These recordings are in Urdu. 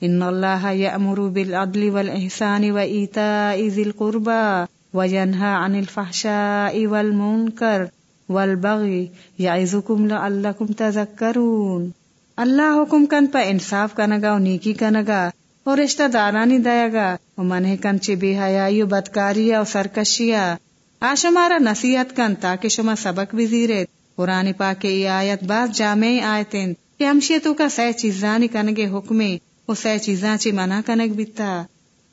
ان اللہ یأمر بالعدل والإحسان وإيتاء ذی القربى وینہا عن الفحشاء والمنکر والبغی یعظکم لعلکم تذکرون اللہ حکم کن پا انصاف کنگا و نیکی کنگا اور رشتہ دارانی دیا گا و منہ کن چی بے حیائی و بدکاری و سرکشیا آشمارا نصیحت کن تاکہ شما سبق بھی زیرت قرآن پاک ای آیت بعض جامع آیتیں. کہ ہمشی تو کا سہ چیزانی کنگے حکمے و سہ چیزاں چی منع کنگ بیتا۔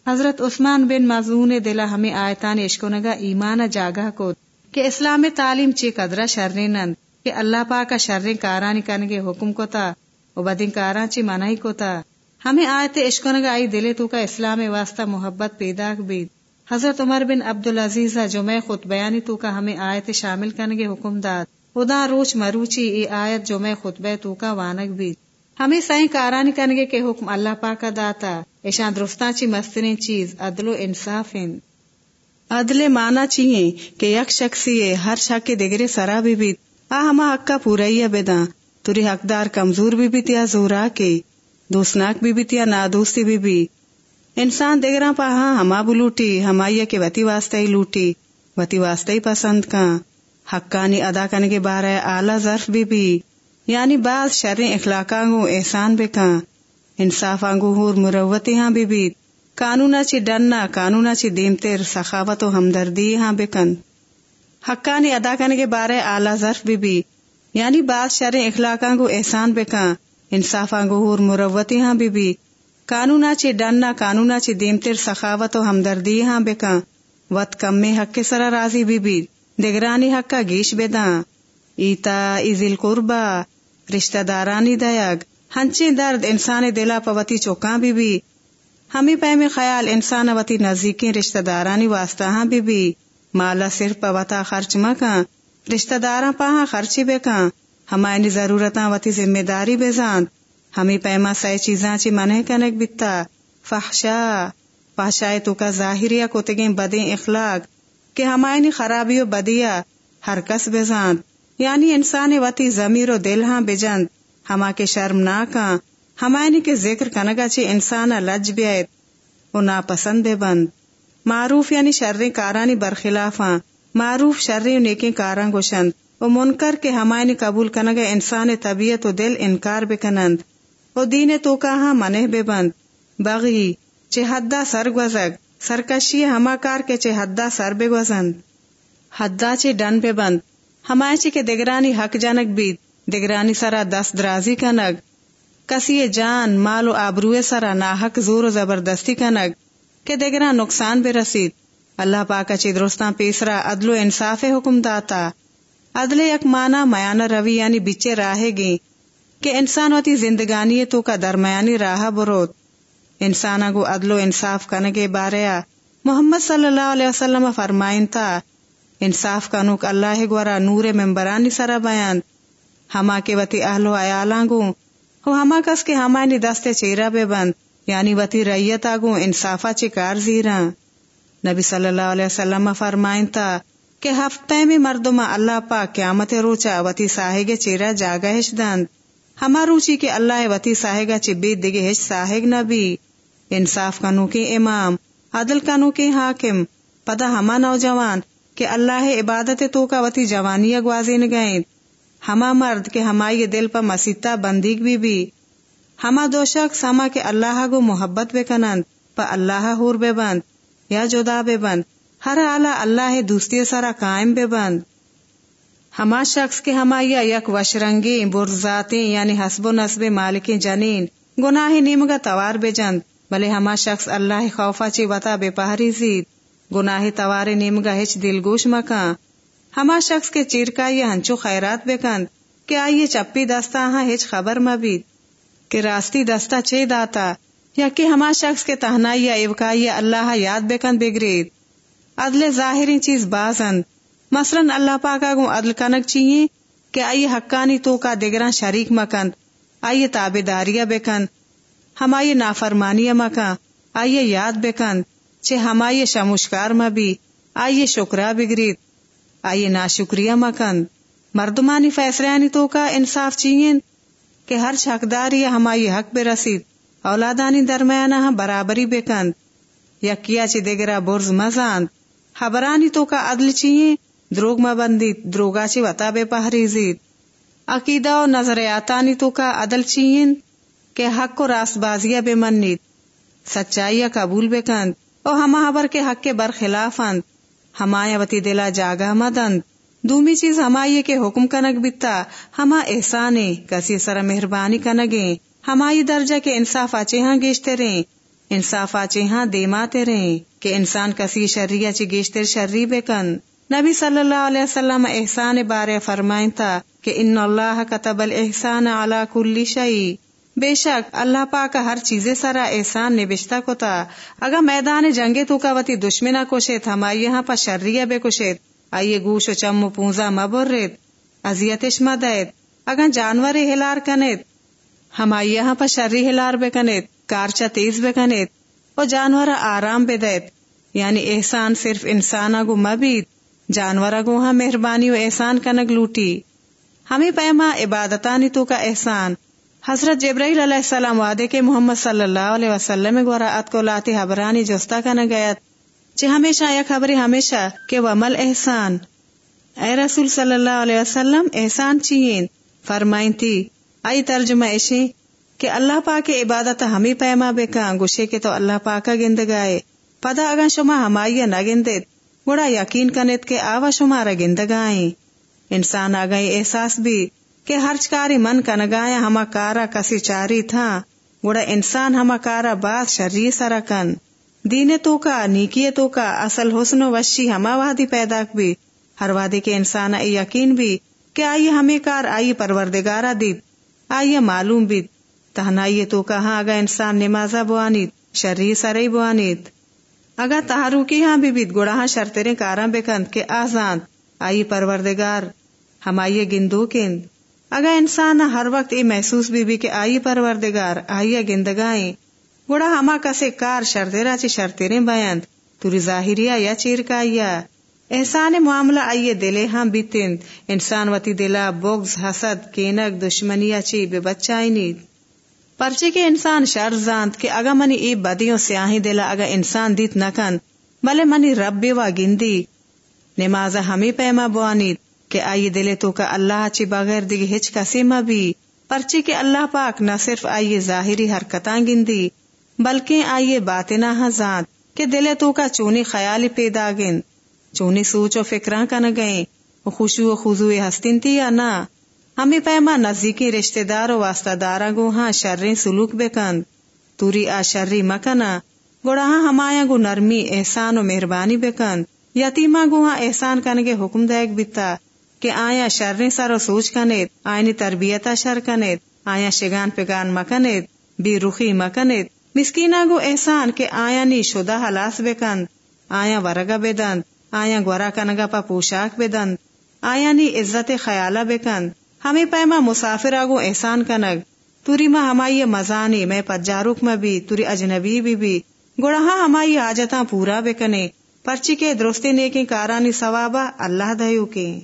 حضرت عثمان بن مضون دلا ہمیں آیتان اشکنگا ایمان جاگا کو کہ اسلام تعلیم چی قدرہ شرری نند، کہ اللہ پاک کا شرری کارانی کنگے حکم کو تا و بدین کاران چی منعی کو تا ہمیں آیت اشکنگا آئی دلے تو کا اسلام واسطہ محبت پیدا بید۔ حضرت عمر بن عبدالعزیز جو میں خود بیانی تو کا ہمیں آیت شامل کنگے حکم داد۔ ادا روچ مروچی ای آیت جو میں خطبہ تو کا وانک بید۔ ہمیں سائیں کارانی کنگے کے حکم اللہ پاک داتا ایشان درستان چی مسترین چیز، عدل و انصاف ہیں عدل مانا چیئے کہ یک شخصی ہے ہر شک کے دگرے سرا بھی بیت۔ آ ہما حق کا پورا ہی بیدا تری حقدار کمزور بھی بیت یا زورا کے۔ دوسناک بھی بیت نادوستی بھی بی۔ انسان دگرا پا ہاں ہما بلوٹی ہمائی کے وتی واسطے ہی لوٹی۔ وتی واسطے ہی پسند کا حقانی ادا کرنے کے بارے اعلی ظرف بھی بی۔ یعنی بعض شر اخلاق آنگو احسان بے کان انصاف آنگو ہور مروتی ہاں بھی بیت قانونا چی ڈننا قانونا چی دیم تیر سخاوت و ہمدردی ہاں بکن حقانی ادا کرنے کے بارے اعلی ظرف بھی بی۔ یعنی بعض شر اخلاق آنگو احسان بے کان انصاف آنگو ہور مروتی ہاں بھی بی۔ قانونا چی ڈننا قانونا چی دیم تیر سخاوت و ہمدردی ہاں بکن وط کم میں حق کے سرا راضی بھی بی۔ دگرانی حق کا گیش بے داں۔ ایتا ایزل قربا رشتہ دارانی دیگ ہنچی درد انسان دلا پوتی چوکاں بھی بھی۔ ہمیں پہ میں خیال انسان وتی نزدیکی رشتہ دارانی واسطہ ہاں بھی بھی۔ مالا صرف پوتا خرچ مکاں۔ رشتہ داراں پاہاں خرچی بے کاں ہمائنی ضرورتاں وتی ذمہ داری بے زاند ہمیں پیما سی چیزاں چی منہ کنک بیتا فحشا۔ پاشائے تو کا ظاہریا کو بدیں اخلاق۔ کہ ہمائنی خرابی و بدیا ہر کس بے زاند یعنی انسان وتی ضمیر و دل ہاں بجند ہما کے شرم نہ ہاں۔ کا ہمائنی کے ذکر کنگا چی انسان لج بیت و ناپسند بے بند۔ معروف یعنی شر کارانی برخلاف ہاں۔ معروف شر نیکی کاراں گوشند۔ و منکر کے ہمائنی قبول کنگا انسان طبیعت و دل انکار بے کنند و دین تو کا ہاں منہ بے بند بغی چے حدہ سر گوزگ۔ سرکشی ہما کار کے چے حدہ سر بے گوزند حدہ چے ڈن بے بند ہمائچی کے دگرانی حق جانک بیت دگرانی سرا دس درازی کنگ۔ کسی جان مال و آبروے سرا ناحق زور و زبردستی کنگ۔ کہ دگرا نقصان بے رسید۔ اللہ پاکا چی درستان پیسرا عدل و انصاف حکم داتا۔ عدل یک مانا میانا روی یعنی بچے راہے گی۔ کہ انسان وتی زندگانی تو کا درمیانی راہ بروت انسان کو عدل و انصاف کنگے باریا محمد صلی اللہ علیہ وسلم فرمائن تھا انصاف کا نوک اللہ گورا نور ممبرانی سرا بیان۔ ہما کے وتی اہل و ہو ہما کس کے ہمانی دستے چیرا بے بند یعنی وتی ریت آگو انصافا چکار زیرا۔ نبی صلی اللہ علیہ وسلم فرمائن تا کہ ہفتے میں مردما اللہ پا قیامت روچا وتی ساہگ چیرا جاگا ہش دند۔ ہما روچی کے اللہ وتی ساہگا چبی دگے ہش ساہگ نبی۔ انصاف کنو کے امام، عدل کنو کے حاکم پدا ہما نوجوان کہ اللہ عبادت تو کا وتی جوانی گوازی نگائیں ہما مرد کے ہمائی دل پا مسیطہ بندیگ بھی بھی۔ ہما دو شخص ہما کے اللہ گو محبت بے کنند، پا اللہ ہور بے بند، یا جدا بے بند۔ ہر آلہ اللہ دوستی سارا قائم بے بند۔ ہما شخص کے ہمائی یک وشرنگی برزاتی یعنی حسب و نصب مالک جنین۔ گناہ نیمگا توار بے جند، بلے ہما شخص اللہ خوفا چی وطا بے پہری زید۔ گناہ توارے نیمگا ہچ دل گوش مکان ہما شخص کے چیرکا یہ ہنچو خیرات بکند۔ کہ آئیے چپی دستا ہاں ہچ خبر مبید۔ کہ راستی دستا چے داتا۔ یا کہ ہما شخص کے تہنائی ایوکائی اللہ یاد بکند بگرید۔ عدل ظاہری چیز بازند۔ مثلا اللہ پاکا گو عدل کنک چیئے کہ آئیے حقانی تو کا دگران شریک مکند۔ آئیے تابے داریا بکند ہمائی نافرمانی مکان آئیے یاد بکند۔ چھ ہمائی شموشکار مبی آئیے شکرا بگریت۔ آئیے نا شکریہ مکن مردمانی فیصلے تو کا انصاف چین کہ ہر حقدار ہمائی حق بے رسید۔ اولادانی درمیانہ ہاں برابری بکند یکیا چی دگرا برز مزاند خبرانی تو کا عدل چیئے دروگ مبندید دروگا چی وطا بے پہریزید۔ عقیدہ و نظریاتانی تو کا عدل چیئن کہ حق کو راست بازیا بے منید۔ سچائی قبول بکند او ہما حبر کے حق کے برخلافند ہمایا وتی دلا جاگا مدند دومی چیز ہمائی کے حکم کنگ بتا۔ ہما احسانے کسی سر مہربانی کنگیں ہمائی درجہ کے انصاف آچے ہاں گیشتے رہیں۔ انصاف آچے ہاں دیماتے رہیں۔ کہ انسان کسی شرری اچھی گیشتر شرری بے کن۔ نبی صلی اللہ علیہ وسلم احسان بارے فرمائن تھا کہ ان اللہ کتب الحسان علی کل شعی بے شک اللہ پاک ہر چیز سرا احسان نبشتہ کو تھا اگر میدان جنگے تو کا وتی دشمنا کوشت ہمائی یہاں پر شرریہ بے کوشت آئیے گوش و چم و پونزا مبرت ازیتش مدیت اگر جانور ہلار کنت ہمائی یہاں پر شرری ہلار بے کنت کارچا تیز بے کنت اور جانور آرام بے دیت یعنی احسان صرف انسان گو مبید جانور گو ہاں مہربانی و احسان کنگ لوٹی۔ ہمیں پیما عبادتانی تو کا احسان۔ حضرت جبرائیل علیہ السلام وعدے کے محمد صلی اللہ علیہ وسلم گورا ات کو لاتی حبرانی جوستا کا نہ گیت ہمیشہ یا خبر ہمیشہ کہ وہ احسان۔ اے رسول صلی اللہ علیہ وسلم، احسان چین۔ فرمائن تھی، آئی ترجمہ ایشی، کہ اللہ پاک عبادت ہمیں پیما بے کان گوشے کے تو اللہ پاک گند گائے۔ پدا اگا شما ہمائی نہ گندت گوڑا یقین کنت کے آوا شمارا گند گائیں۔ انسان آگئی احساس بھی۔ کہ ہرچ کاری من کا نگایا ہما کارا کسی چاری تھا گوڑا انسان ہما کارا بات شری سرا کن۔ دین تو کا، نیکی تو کا، اصل حسن و وشی ہما وادی پیدا بھی ہر وادی کے انسان یقین بھی کہ آئیے ہمیں کار آئیے پروردگارا دیت آئیے معلوم بھی تہنائیے تو کہاں اگا انسان نمازا بوانیت شرری سرئی بوانیت اگا تہارو کی ہاں بھی بیت گوڑا ہاں شرطریں کاراں بکند کہ آزاند۔ آئی پروردگار، ہم آئیے گندو کند۔ اگر انسان ہر وقت یہ محسوس بھی بھی کہ آئی پروردگار، آئیے گندگائیں گوڑا ہما کسے کار شرطیرا چی شرطیریں بیند توری ظاہریا یا چیر کا احسان معاملہ آئیے دلے ہاں بیتند انسان وتی دلا بغز حسد، کینک دشمنیا چی بے بچائی نید پرچے کے انسان شر زاند کہ اگا منی ای بدیوں سیاہی دلا اگا انسان دیت نکند بلے منی رب و گندی، نماز ہمیں پیما بوانید۔ کہ آئی دلے تو کا اللہ چی بغیر دیگی ہچ کا سیما بھی۔ پرچی کے اللہ پاک نہ صرف آئیے ظاہری حرکتاں گندی، بلکہ آئیے باتنا ذات کہ دلے تو کا چونی خیال پیدا گند۔ چونی سوچ و فکراں کا نہ گئے خوشو و خزو ہستین تھی یا نہ۔ ہمیں پیما نزدیکی رشتہ دار و واسطہ دارا گو ہاں شرری سلوک بے کند توری آ شرری مکنا گوڑا ہاں ہمایا گو نرمی، احسان و مہربانی بے کند یتیما گوہا احسان کنگے حکم دیکھ بیتا کہ آیا شرنی سر و سوچ کنید آئینی تربیتا شر کنید، آیا شگان پگان مکنید بی رخی مکنید مسکینا گو احسان کہ آیا نی شدہ حلاس بکند، آیا ورگا بدند، آیا گورا کنگا پا پوشاک بدند۔ آیا نی عزت خیالہ بکند۔ ہمیں پیما مسافر آگو احسان کنگ۔ توری ما ہمائی مزانی، میں پجاروک میں بھی، توری اجنبی بھی بھی۔ گوڑا ہاں ہمائی آجتاں پورا بکنے۔ پرچی کے درستی نیکی کارانی ثوابا اللہ دیو کے۔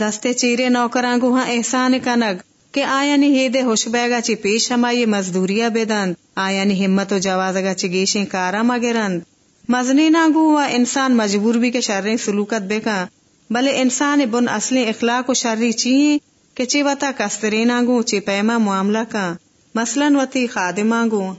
دستے چیرے نوکران کو احسان کنگ کہ آیا نی ہیدے ہوش بیگا چی پیش ہمائی مزدوریا بیدند، آیا نی ہمت و جوازگا چی گیشیں کارا مگرند۔ مزنی نہ ہوا انسان مجبور بھی کے شرری سلوکت بے کا بلے انسان بن اصلی اخلاق و شرری چیئے کہ چی وطا کستری نہ گو چی پیما معاملہ کا مثلا وتی خادمہ گو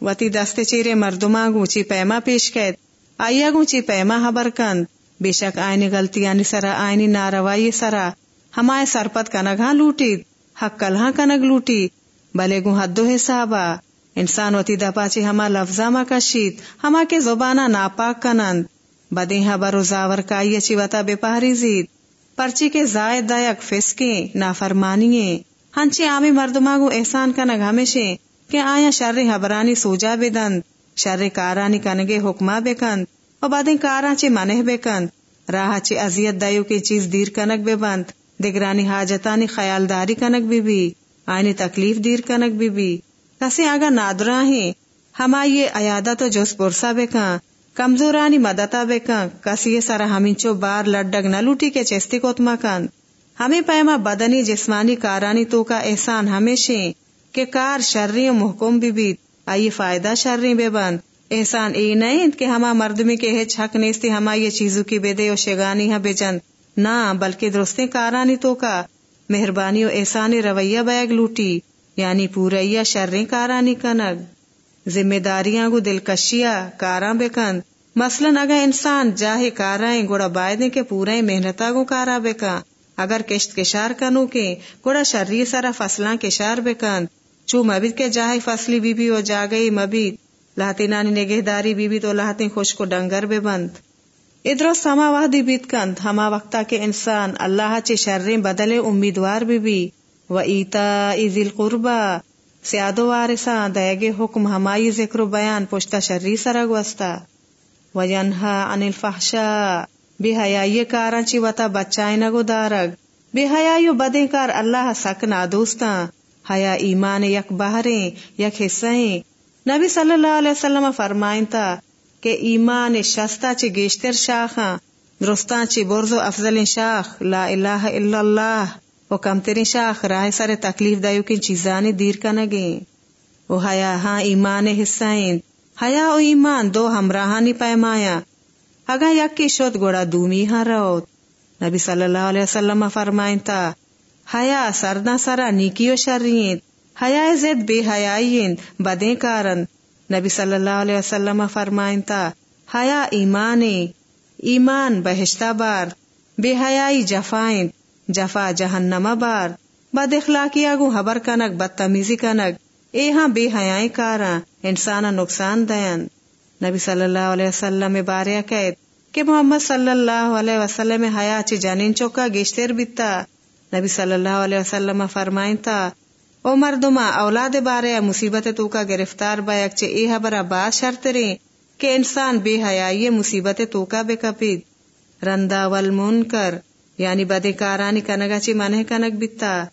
وتی دستے چیرے مردماں گو چی پیما پیش کہت آئیا گو چی پیما حبر کند۔ بے شک آئینی غلطیانی سرا، آئینی ناروائی سرا۔ ہمائے سرپت کنگ ہاں لوٹی، حق کل ہاں کنگ لوٹی۔ بلے گو حدو حسابا انسان وتی دپا چی ہما لفظا ما کشید۔ ہما کے زبانہ ناپاک کنند۔ بدیں حبر و زاور کائی چی وطا بے پہری زید۔ پرچی کے زائد دائک فسکیں نافرمانییں ہنچی عامی مردماغو احسان کنگ ہمیشہ کہ آیا شر حبرانی سوجا بدند۔ شر کارانی کنگے حکمہ بے کند اور بعد کارا چے منہ بے کند راہ چے ازیت دائیو کی چیز دیر کنک بے بند، دگرانی حاجتانی خیالداری کنک بھی بھی آئینی تکلیف دیر کنک بھی بھی کسی آگا نادرا ہیں، ہما یہ عیادت و جوس پرسا بے کن کمزورانی مدتا بے کن کسی یہ سارا ہمینچو بار لڈگ نہ لوٹی کے چستی کو کند۔ ہمیں پیما بدنی جسمانی کارانی تو کا احسان ہمیشہ کہ کار شرری محکم بھی بیت آئی فائدہ شرری بے بند۔ احسان ای نہیں کہ ہما مردمی کے ہچ حق نیستی، ہما یہ چیزوں کی بے دے و شگانی ہاں بے جند۔ نہ بلکہ درستے کارانی تو کا۔ مہربانی و احسانی رویہ بیگ لوٹی یعنی پوریا شرری کارانی کنگ۔ ذمہ داریاں گو دلکشیا کاراں بے کند۔ مثلاً اگر انسان جاہے کارائیں، گوڑا بائدیں کے پورا محنتا گو کارا بے اگر کشت کشار کنو کے، گوڑا شرری سرا فصلاں کشار بے کند۔ چو مبید کے جاہے فصلی بی بی و جا گئی، مبید۔ لاہتی نانی نگہ داری بی بی تو لاہتی خوش کو ڈنگر بے بند۔ ادھر سما وحدی بیت کند، ہما وقتا کے انسان، اللہ چے شرری بدلے امیدوار بی بی و ایتا ایزی القربہ سیادو وارسا دیگے حکم، ہمائی ذکر و بیان پشتا شرری سرگ وستا وجنہا عن الفحشاء، بے حیائی کارا چی وطا بچائی نگو دارگ بے حیائی بدیں کار، اللہ سک نادوستا حیا ایمان یک بہریں، یک حصہیں نبی صلی اللہ علیہ وسلم فرمائن تا کہ ایمان شستا چی گیشتر شاخاں درستان چی برزو افضل شاخ لا الہ الا اللہ وہ کم شاخ راہ سر تکلیف دائیو کی چیزانی دیر کا نگیں وہ حیا ہاں ایمان حصائیں حیا او ایمان دو ہمراہانی پیمایا اگا یک کی شد گوڑا دومی ہاں روت نبی صلی اللہ علیہ وسلم فرمائن تا حیا سرنا سرا نیکی و شرین حیا زد بے حیائین، بدیں کارن۔ نبی صلی اللہ علیہ وسلم فرمائن تا، حیا ایمان ایمان بہشتہ بار، بے حیائی جفائیں جفا جہنم بار۔ بد اخلاقی اگو حبر کنک بدتمیزی کنک اے ہاں بے حیائی کارا، انسان نقصان دین۔ نبی صلی اللہ علیہ وسلم باریا قید کہ محمد صلی اللہ علیہ وسلم حیا چی جانین چوکا گیشتر بیتا۔ نبی صلی اللہ علیہ وسلم فرمائن تا او مردما اولاد بارے مصیبت تو کا گرفتار بیک چے اے حبر بات شرط ریں کہ انسان بے حیائی مصیبت تو کا بے کپید۔ رندا والمنکر یعنی بدے کارانی کنگا چی منہ کنگ بیتا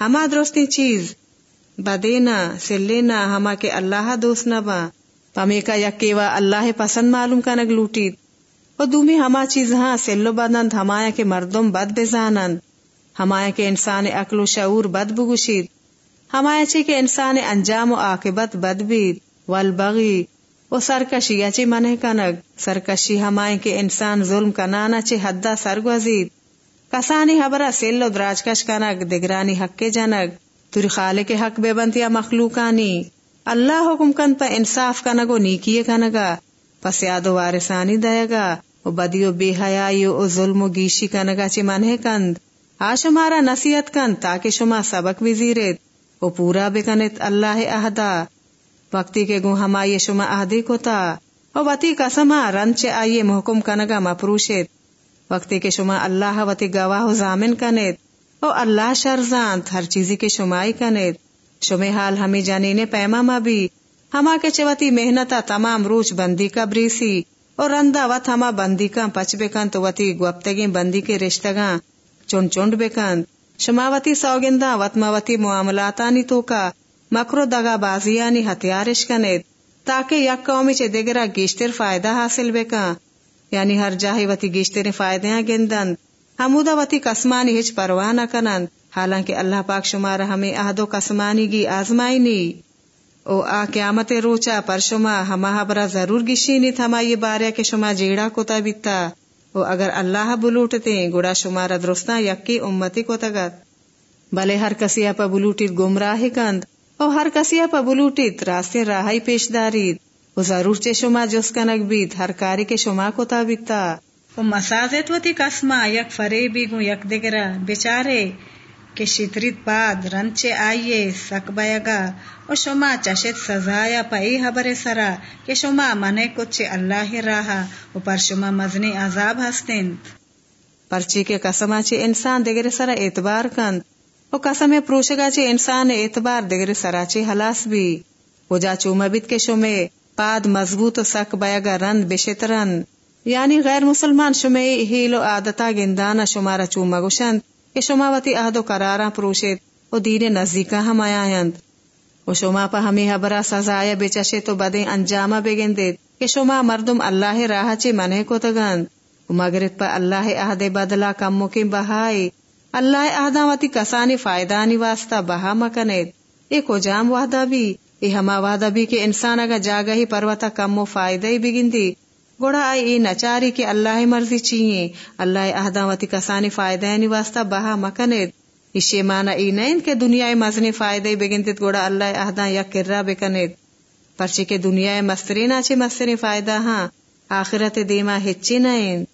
ہما درستی چیز، بدے نا، سلے نا، ہما کے اللہ دوست نہ با۔ پمی کا یکیوا اللہ پسند معلوم کنگ لوٹید۔ و دومی ہما چیز ہاں سلو بدند ہمایا کے مردم بد بزانند ہمایا کے انسان اکل و شعور بد بگوشید۔ ہمایا چی کے انسان انجام و عاقبت بد بید، والبغی، و سرکشی، یا منہ کنگ. سرکشی ہمائے کے انسان ظلم کنانا چی حدہ سرگوزید کسانی حبرا سیلو دراج کش کنگ، دگرانی حق کے جنگ. تری خالے کے حق بے بنتیا مخلوقانی. اللہ حکم کن پا انصاف کنگو نیکی کنگا پس یادو وارثانی دے گا و بدیو بے حیائی و ظلم و گیشی کنگا چی منہ کند. آ شمارا نصیحت کن تاکہ شما سبق وزیرت و پورا بکنت اللہ اہدا وقتی کے گو ہمائی شما اہدی کو تا و وطی قسما رنچ آئیے محکم کنگا مپروشت وقتی کے شما اللہ وتی گواہ و زامن کنید او اللہ شرزانت ہر چیزی کے شمائی کنید۔ شمی حال ہمیں جانینے پیما ما بھی، ہما کے چوتی محنتا تمام روچ بندی کا بریسی، اور رندا وط ہما بندی کا پچ بکن تو وتی گوپتگی بندی کے رشتگاں، چون چونڈ بکن۔ شماوتی سوگندا وطماوتی معاملاتانی تو کا مکرو دگا بازیانی ہتھیارش کنید تاکہ یک قومی چے دگرا گیشتر فائدہ حاصل بکن یعنی ہر جاہی وتی گیشتر فائدے گندند۔ ہمودا وتی کسمانی ہچ پرواہ نہ کنند۔ حالانکہ اللہ پاک شمار ہمیں عہد و کسمانی گی آزمائی نی او آ قیامت روچا پر شما ہما برا ضرور گشی نی تھما یہ بارے کے شما جیڑا کوتا بیتا۔ او اگر اللہ بلوٹتے، گڑا شمارا درستا یکی امتی کو تگت بلے ہر کسی اپا بلوٹیت گمراہ کند، او ہر کسی اپا بلوٹیت راستے راہی پیش دارید۔ وہ ضرور چے شما جس کنک بیت ہر کاری کے شما کو تابتا وہ مسازت وتی قسمہ یک فرے بھی گو یک دگرا بیچارے کہ شتریت پاد رنچے آئیے، سک بیگا و شما چشت سزایا پئی حبر سرا، کہ شما منے کچھ اللہ راہا، و پر شما مزنی عذاب ہستین پرچی کے قسمہ چے انسان دگر سرا اعتبار کند، و قسم پروشگا چے انسان اعتبار دگر سرا چے حلاس بھی۔ و جا چوما بیت کے شمے پاد مضبوط و سک بیگا رند بشترن یعنی غیر مسلمان شما ہیل و عادتا گندانا شمارا چوما گوشند۔ کہ شما وتی عہد و قرارا پروشید و دین نزدیکا ہم آیاند و شما پا ہمیں حبرا سزایا بچشے تو بدیں انجامہ بگندید کہ شما مردم اللہ راہ چے منے کو تگند۔ و مگرد پا اللہ عہد بدلا کم مکم بہائی۔ اللہ عہدہ وتی کسانی فائدانی واسطہ بہا مکنید۔ ایک جام وحدہ بھی۔ ای ہما وعدہ بھی کہ انسان اگا جاگا ہی پروتا کم و فائدہ ہی بگندی۔ گوڑا آئی ای نچاری کہ اللہ مرضی چیئے اللہ اہدامتی کسانی فائدہ نی واسطہ بہا مکنید۔ اشی مانا ای نین کہ دنیا مزنی فائدہ بگندید گوڑا اللہ اہدان یک کرا بکنید۔ پرچی کہ دنیا مستری ناچے مستری فائدہ ہاں آخرت دیما ہچی نین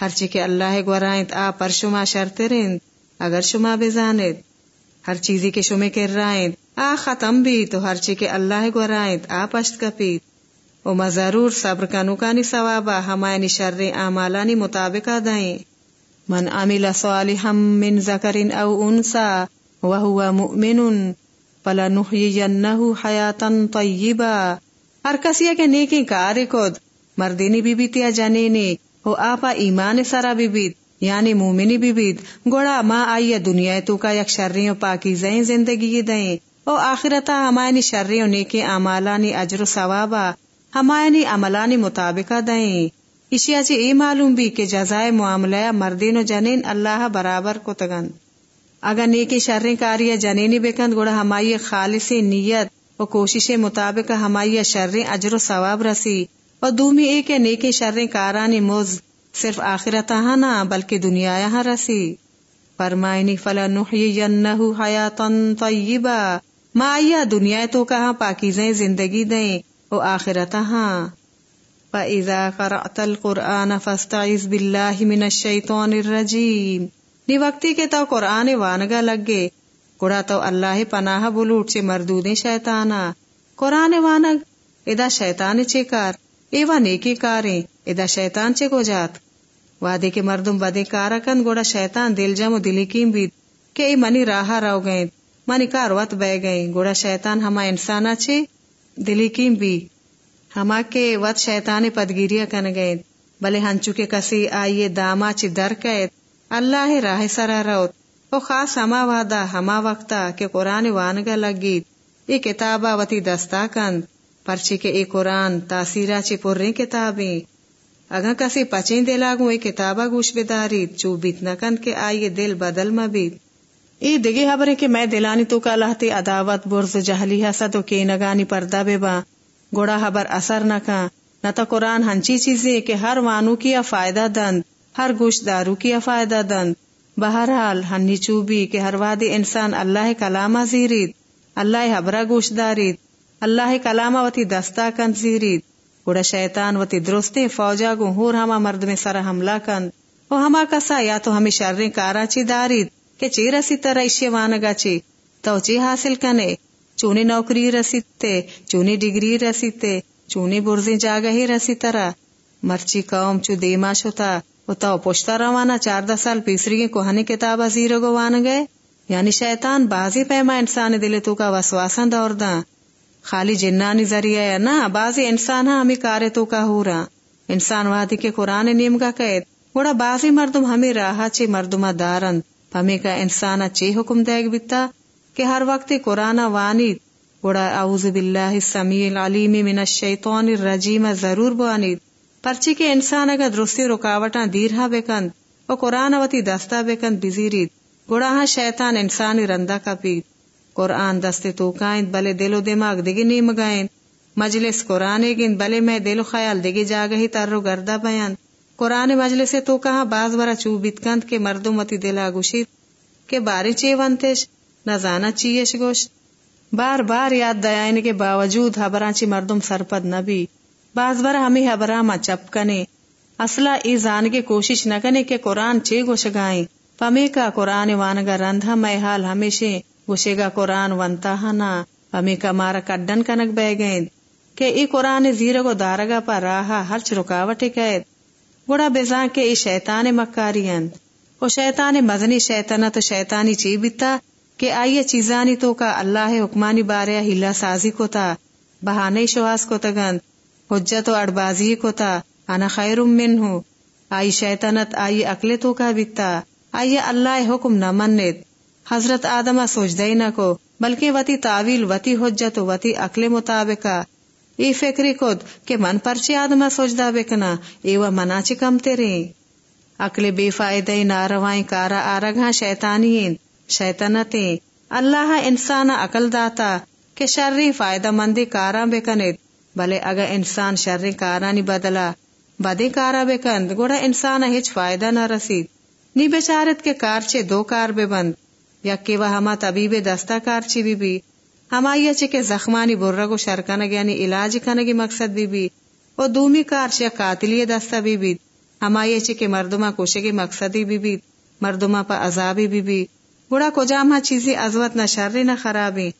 ہر چی کہ اللہ گورائنت آ پر شما شرط رند، اگر شما بزانید۔ ہر چیزی کے شمے کر رائیں آ ختم بھی تو ہر چی کے اللہ گورائیں آ پشت کپیت۔ او ما ضرور صبر کنو کانی ثوابا ہمائنی شر اعمالانی مطابق دائیں۔ من عمل صالحا من ذکر او انسا وهو مؤمن فلنحیینه حیاتا طیبا۔ ہر کسی کے نیکی کاری کود، مردینی بی بیتیا جانینی ہو آپا ایمان سرا بی بیت یعنی مومنی بی بیت گوڑا ما آئی دنیا تو کا یک شرریوں پاکی زین زندگی دیں۔ او آخرتا ہمائنی شرریوں نیکی اعمالانی اجر و ثوابا ہمائنی عملانی مطابقہ دیں۔ اشیا جی اے معلوم بھی کہ جزائے معاملہ مردین و جنین اللہ برابر کو تگن۔ اگر نیکی شرری کاری جنینی بکند گوڑا ہمائی خالصی نیت و کوشش مطابق ہمائی شرری اجر و ثواب رسی۔ اور دومی ایک نیکی شرری کارانی موز صرف آخرت ہاں نہ بلکہ دنیا یہاں رسی۔ فرمائنی فلا نحیینہو حیاتا طیبا ما آیا دنیا تو کہاں پاکیزیں زندگی دیں۔ او آخرت ہاں۔ فَإِذَا قَرَأْتَ الْقُرْآنَ فَاسْتَعِذْ بِاللَّهِ مِنَ الشَّيْطَانِ نی وقتی کے تو قرآن وانگا لگے۔ کڑا تو اللہ پناہ بلوٹ چے مردودیں شیطانا۔ قرآن وانگ، ادا شیطان چے کار۔ ایوا نیکی کاریں، ادا شیطان چے کو جات وعدے کے مردم بدے کارا کن گوڑا شیطان دل جم و دلی کیم بید۔ کہ ای منی راہا رو گئیں، منی کار وط بے گئیں۔ گوڑا شیطان ہما انسانا چھے دلی کیم بی ہما کے وط شیطان پدگیریا کن گئیں بلے ہنچو کے کسی آئیے داما چی در کہت اللہ راہ سرا روت۔ او خاص ہما وعدہ، ہما وقتا کہ قرآن وانگا لگید۔ ای کتابا وتی دستا کند۔ پرچی کے ای قرآن تاثیرہ چی پریں کتابیں۔ اگر کسی پچین دے لاگو اے کتابا گوش بداری چو بیت نکند کے آئیے دل بدل مبید۔ ای دگی حبرے کہ میں دلانی تو کا لہتی عداوت، برز، جہلی، حسد و کی نگانی پردہ بے با۔ گوڑا حبر اثر نکا نہ تا قرآن ہنچی چیزیں کہ ہر وانو کیا فائدہ دند، ہر گوش دارو کیا فائدہ دند۔ بہرحال ہنی چوبی کہ ہر وادی انسان اللہ کلامہ زیرید، اللہ حبرہ گوش دارید، اللہ کلامہ وتی دستا کن زیرید۔ گوڑا شیطان وتی درستے فوجا گو، ہور ہما مرد میں سر حملہ کند۔ او ہما کسا یا تو ہمیں شرری کارا چی دارید۔ کہ چی رسی تر ایشی وانگا چی تو چی حاصل کنے چونی نوکری رسیتے چونی ڈگری رسیتے چونی برزی جاگہ ہی رسی ترا مرچی قوم چو دیما شتا و تو پشتا روانا چاردہ سال پیسری کوہنی کتابا زیرو گو وانگے یعنی شیطان بازی پیما انسان دل تو کا وسواسن دور داں خالی جنانی ذریعہ یا نہ بازی انسان ہاں ہمیں کارے تو کا ہو رہا انسان وادی کے قرآن نیم کا قید گوڑا بازی مردم ہمیں راہا چے مردمہ دارند ہمیں کا انسان چے حکم دیگ بیتا کہ ہر وقت قرآن وانید گوڑا اعوذ باللہ السمیع العلیم من الشیطان الرجیم ضرور بوانید پرچی کے انسان اگر درستی رکاوٹاں دیرہا بکند و قرآن وتی دستا بکند بزیرید گوڑا ہاں شیطان انسانی رندہ کا پید قرآن دستے تو کائند بلے دل و دماغ دگی نیم گائیں مجلس قرآن گند بلے میں دل و خیال دگی جاگہی تر رو گردہ بیان قرآن مجلس تو کہاں باز برا چوبیت کند کے مردم وتی دلا گوشید کہ باری چی ونتش، نہ زانا چیش گوشت۔ بار بار یاد دیائن کے باوجود حبران چی مردم سرپد نبی باز برا ہمیں حبران ما چپ کنے۔ اصلا ای زان کے کوشش نہ کنے کہ قرآن چے گوش گائیں۔ پمی کا قرآن وانگا رندھا میں حال ہمیشہ گوشے گا قرآن ونتا ہنا ہمیں کا مارا کڈن کنک بہ گئے کہ ای قرآن زیر کو دارگا پا راہا ہرچ رکاوٹ قید گوڑا بزان کے ای شیطان مکاری او شیطان مزنی شیطانت شیطانی چی بیتا کہ آئیے چیزانی تو کا اللہ حکمانی باریا ہلا سازی کو تا، بہانے شواس کو تگند حجت و اڑبازی کو تا، انا خیر من ہوں آئی شیطانت، آئی اکلے تو کا بیتا۔ آئیے اللہ حکم نہ منت حضرت آدمہ سوچ دے نہ کو، بلکہ وتی تعویل، وتی حجت وتی عقل مطابق ای فکری کود کہ من پرچی آدمہ سوچ دا بکنا ایوہ منا چی کم تیرے عقل بے فائدہ ناروائیں کارا آرگاں شیطانی شیطنتیں اللہ انسان عقل داتا کہ شرری فائدہ مندی کاراں بے کنید بلے اگر انسان شرری کارانی بدلا بدی کارا بے گوڑا انسان ہچ فائدہ نہ رسید نی بیچارت کے کارچے دو کار بے بند یا کہ وہ ہما طبیب دستا کارچی بی بی ہما یہ چکے زخمانی برگو شرکنگ یعنی علاج کنگی مقصد بی بی او دومی کارچ یا قاتلی دستا بی بی ہما یہ چکے مردما کوشگی مقصدی بی بی مردما پا عذابی بی بی گوڑا کو جامع چیزی عزوت نہ شرری نہ خرابی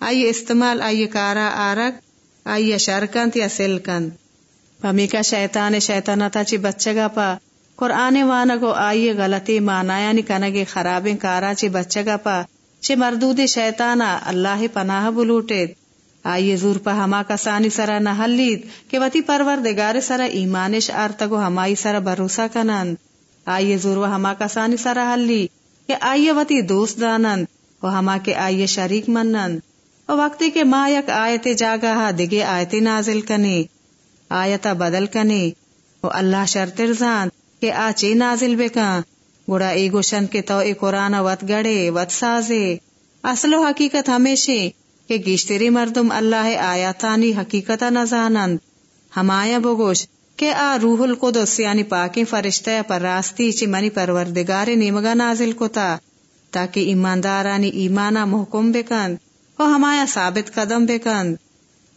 آئیے استعمال آئیے کارا آرک آئیے شرکنت یا سلکنت پمی کا شیطان شیطان تا چی بچے گا پا قرآن وانا کو آئیے غلطی مانایا نی کنگے خرابیں کارا چی بچے گا پا چی مردود شیطانا، اللہ پناہ بلوٹے۔ آئیے زور پا ہما کسانی سرا نہ حلید، کہ وتی پروردگار سرا ایمانش آرتگو ہمائی سرا بھروسہ کنند۔ آئیے زور و ہما کسانی سرا حلی، کہ آئیے وتی دوست دانند، و ہما کے آئیے شریک منند۔ و وقتی کے ما یک آیت جاگا دگے آیت نازل کنی۔ آیتا بدل کنی۔ و اللہ شرط رزان کہ آچی نازل بکا گوڑا ای گوشن کے تو ای قرآن وط گڑے وط سازے۔ اصل و حقیقت ہمیشہ کہ گیشتری مردم اللہ آیاتانی حقیقتا نزانند ہمایا بگوش کہ آ روح القدس یعنی پاکی فرشتہ پر راستی چی منی پروردگار نیمگا نازل کتا، تاکہ ایماندارانی ایمانا محکم بکند و ہمایا ثابت قدم بکند۔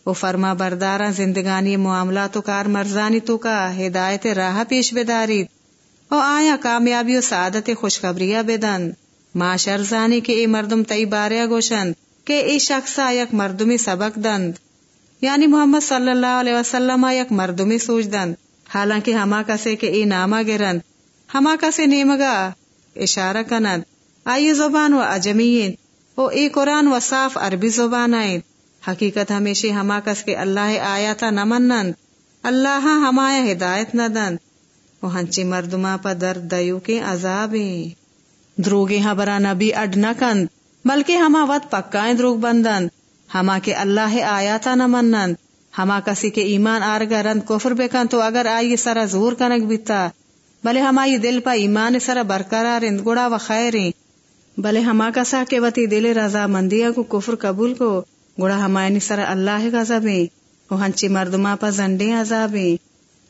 وہ فرما بردارا زندگانی معاملات و کار مرزانی تو کا، ہدایت راہ پیش بداری او آیا کامیابی و سعادت خوشخبریہ بدن ما شرزانی کے ای مردم تئی باریا گوشن کہ ای شخص یک مردمی سبق دند. یعنی محمد صلی اللہ علیہ وسلم یک مردمی سوچ دند حالانکہ ہما کسے کے ای ناما گرند. ہما کسے نیمگا اشارہ کنند. آئی زبان و اجمین او ای قرآن و صاف عربی زبان آئین حقیقت ہمیشہ ہما کس کے اللہ آیا تھا نہ منند. اللہ ہمایا ہدایت نہ دند. وہ ہنچی مردما پا درد دیو کے عذاب دروگے ہاں برا نبی اڈ نہ کند، بلکہ ہما وط پکائیں دروگ بندند ہما کے اللہ آیا تھا نہ منند ہما کسی کے ایمان آرگا رند کفر بکن تو اگر آئی سرا زور کنک بیتا۔ بلے ہمائی دل پا ایمان سرا برقرار اند گڑا و خیریں بلے ہما کسا کے وتی دل رضا مندیا کو کفر قبول کو۔ گوڑا ہمائنی سر اللہ کا وہ ہنچی مردما پا زنڈے عذابیں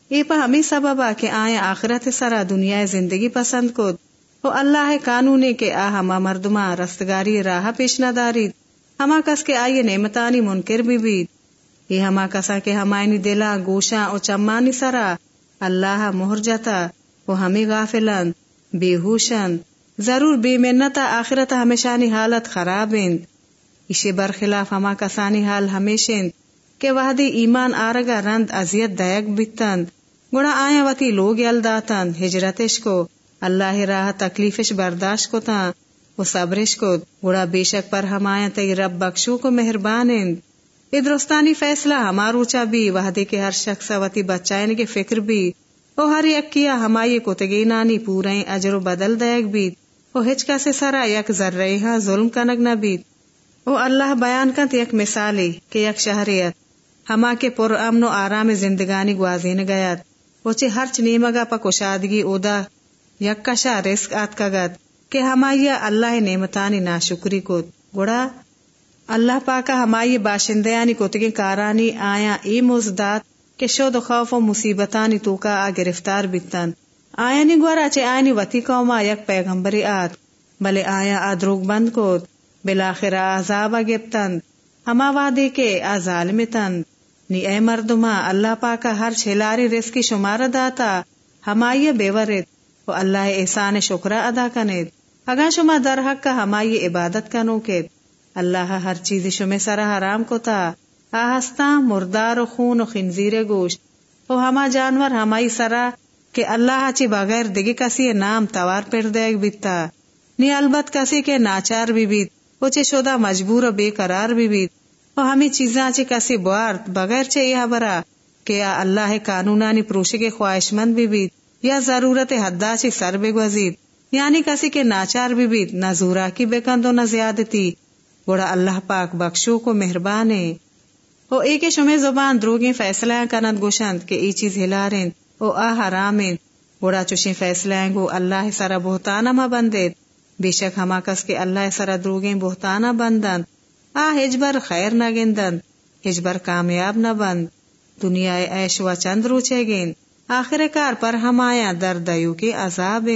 اے پا ہمیں سبب آ کہ آئے آخرت سرا دنیا زندگی پسند کو۔ وہ اللہ قانون کے آ ہما مردما رستگاری راہ پیش نہ داری ہما کس کے آئیے نعمتانی منکر بھی بیت یہ ہما کسا کے ہمائنی دلا گوشا او چمانی سرا۔ اللہ مہر جاتا وہ ہمیں غافلند بے ہوشن۔ ضرور بے منتا آخرت ہمیشانی حالت خراب اسے برخلاف ہما کسانی حال ہمیشہ کہ وحدی ایمان آرگا رند ازیت دیگ بیتند گوڑا آیا وتی لوگ یلداتند ہجرتش کو اللہ راہ تکلیفش برداشت کو تا وہ صبرش کو گوڑا بے شک پر ہمایا تی رب بخشو کو مہربان درستانی فیصلہ ہماروچا بھی وحدی کے ہر شخص وتی بچائن کے فکر بھی او ہر یک کیا ہمائی کو نانی پورے اجر و بدل دیگ بیت او ہچکا سے سرا یک ذرہ ظلم کنگ نہ بیت او اللہ بیان کنت یک مثالی کہ یک شہریت ہما کے پر امن و آرام زندگانی گوازین گیات وچے ہر چنیمگا پا کشادگی اودا۔ یک کشا رسک آت کگت کہ ہمائی اللہ نعمتانی ناشکری کو گوڑا، اللہ پاکا ہمائی باشندیانی کتگی کارانی آیا ای مزدات کہ شود خوف و مصیبتانی توکا آ گرفتار بیتن آیا نی گورا چے آئینی وطی قوما یک پیغمبری آت۔ بلے آیا آدروگ بند کو بلاخر عذاب گپتن ہما وعدے کے آ ظالم تن نی اے مردما اللہ پاکا ہر چھلاری رس کی شمار داتا، ہمائی بے ورت و اللہ احسان شکرہ ادا کنید۔ اگا شما در حق کا ہمائی عبادت کنو کے اللہ ہر چیز شمہ سرا حرام کو تا آہستا مردار و خون و خنزیر گوشت۔ و ہما جانور ہمائی سرا کہ اللہ چی بغیر دگی کسی نام توار پر دیگ بیتا۔ نی البت کسی کے ناچار بھی بیت چے شدہ مجبور و بے قرار بھی بیت۔ اور ہمیں چیزاں چے کسی بوارت بغیر چے یہ برا، کہ اللہ قانونانی پروشے کے خواہش مند بھی بیت یا ضرورت حدا چے سر بے گزید یعنی کسی کے ناچار بھی بیت نہ زورا کی بے کندو نہ زیادتی۔ گوڑا اللہ پاک بخشو کو مہربان ہے۔ او ایک شمع زبان دروگیں فیصلہ کنند گوشند کہ ای چیز ہلارین، او آ حرامین۔ گوڑا چوشیں فیصلہ گو اللہ سارا بہتانا ما بندید۔ بے شک ہما کس کے اللہ سر دروگیں بہتانا بندن آ ہجبر خیر نہ گندند ہجبر کامیاب نہ بند۔ دنیا ایش و چند روچے گین۔ آخر کار پر ہم آیا در دیو کے عذاب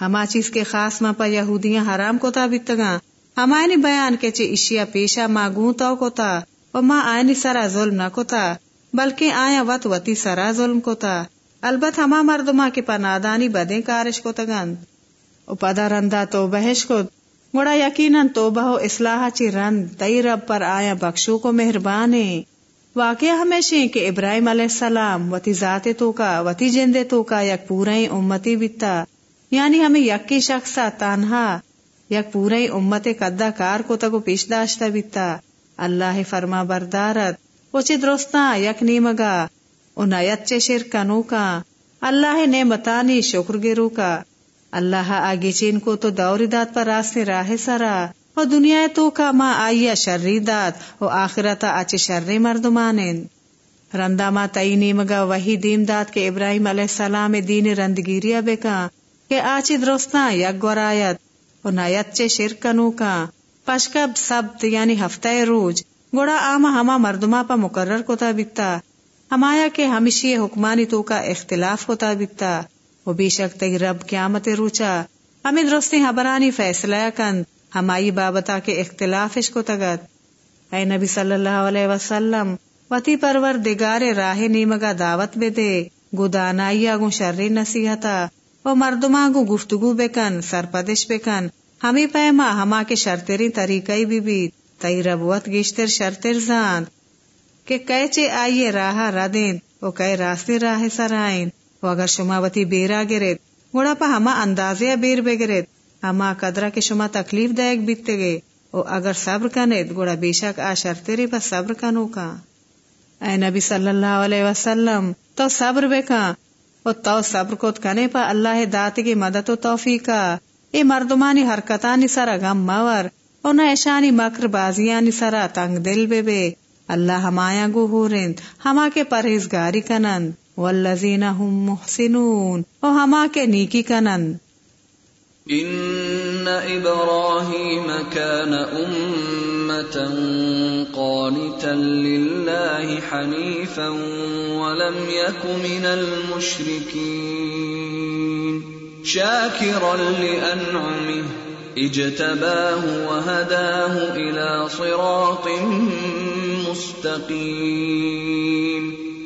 ہما چیز کے خاص ما پا یہودیاں حرام کو تا ہمائنی بیان کے چے اشیا پیشا ما گون تو کو تا۔ و ما آئینی سرا ظلم نہ کوتا بلکہ آیا وط وتی سرا ظلم کو تا۔ البت ہما مردما کے پا نادانی بدیں کارش کو تگند او پدا رندا تو بحش کو گوڑا یقیناً تو بہو اصلاح چی رند تئی رب پر آیا بخشو کو مہربانے۔ واقعہ ہمیشہ کہ ابراہیم علیہ السلام وتی ذات تو کا، وتی جندے تو کا یک پورا امتی بیتا یعنی ہمیں یک کی شخص تانہا یک پورا امت قدا کار کو تگو پیش داشتا بیتا اللہ فرما بردارت وچی درستا یک نیمگا۔ انایت چے شرکنو کا۔ اللہ نے متانی شکر گرو کا۔ اللہ آگے چین کو تو دوری دات پر راستے راہ سرا اور دنیا تو کا ماں آئیا شرری دات و آخرتا آچے شرری مردمانین۔ رندا تئی نیمگا وہی دیم دات کے ابراہیم علیہ السلام دین رندگیریا بے کہ آچے درستان یک گورایت، و نایت چے شرکنو کا۔ پشکب سبت یعنی ہفتہ روج گوڑا آما ہما مردما پا مقرر کو بکتا ہمایا کے ہمیشی حکمانی تو کا اختلاف ہوتا بکتا وہ بے شک تگ رب قیامت روچا ہمیں درستی ہاں حبرانی فیصلہ کن۔ ہمائی بابتا کے اختلاف کو تگت اے نبی صلی اللہ علیہ وسلم، وتی پرور دگار راہ نیمگا دعوت بے دے گو دانائی گو شرری نصیحتا۔ و مردما گو گفتگو بکن، سرپدش بکن۔ ہمیں پیما، ہما کے شرطری طریقی بھی بھی تئی ربوت گیشتر شرطر زاند۔ کہ کیچے آئیے راہ ردین و کئی راستے راہ سرائن و اگر شما وتی بیرا گرید، گوڑا پا ہما اندازیا بیر بگرید، ہما قدرہ کے شما تکلیف دائک بیتے گے او اگر صبر کنید، گوڑا بے شک آشر تیری پا صبر کنو کا۔ اے نبی صلی اللہ علیہ وسلم، تو صبر بے کا او تو صبر کت کنے پا اللہ دات کی مدد و توفیقا اے مردمانی حرکتانی سرا غم مور، او نہ ایشانی مکر بازیانی سرا تنگ دل بے بے اللہ ہمایا گو ہو رند ہما کے پرہیزگاری کنند۔ والذین هم محسنون. أو ہما کے نیکی کنن إن ابراہیم كان امتا قانتا لله حنیفا ولم يك من المشركين. شاكرا لأنعمه اجتباه وهداه إلى صراط مستقيم.